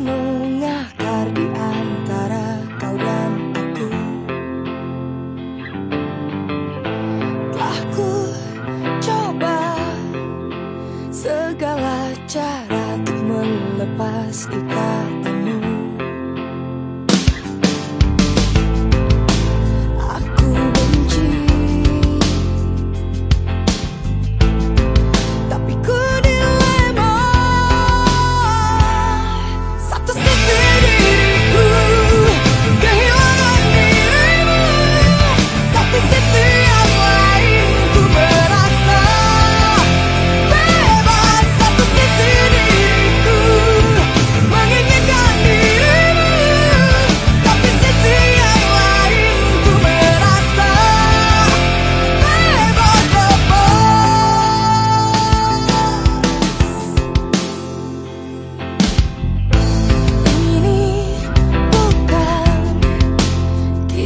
mengakar di antara kau dan aku. Telah ku coba segala cara untuk melepas ikatan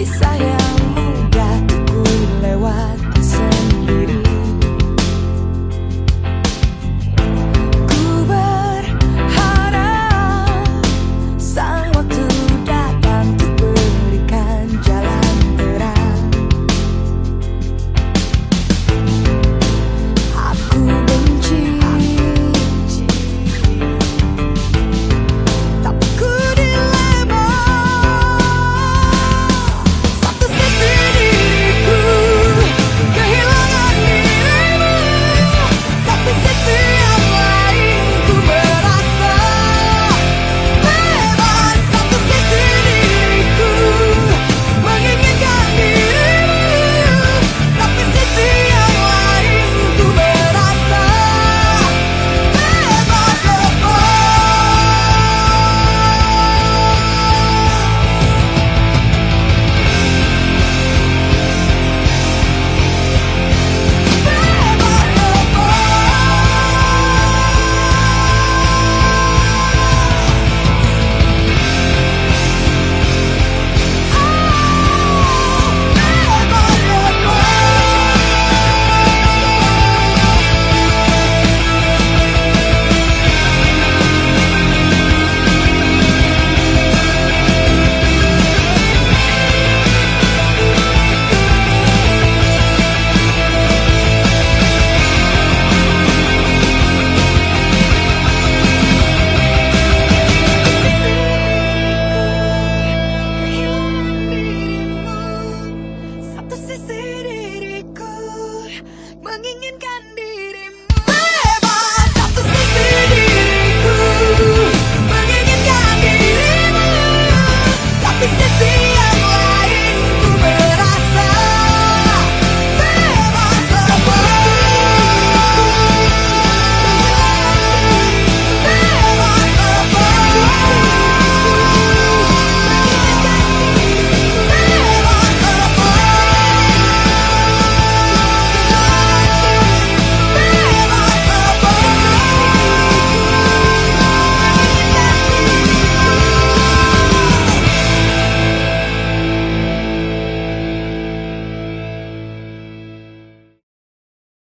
I am.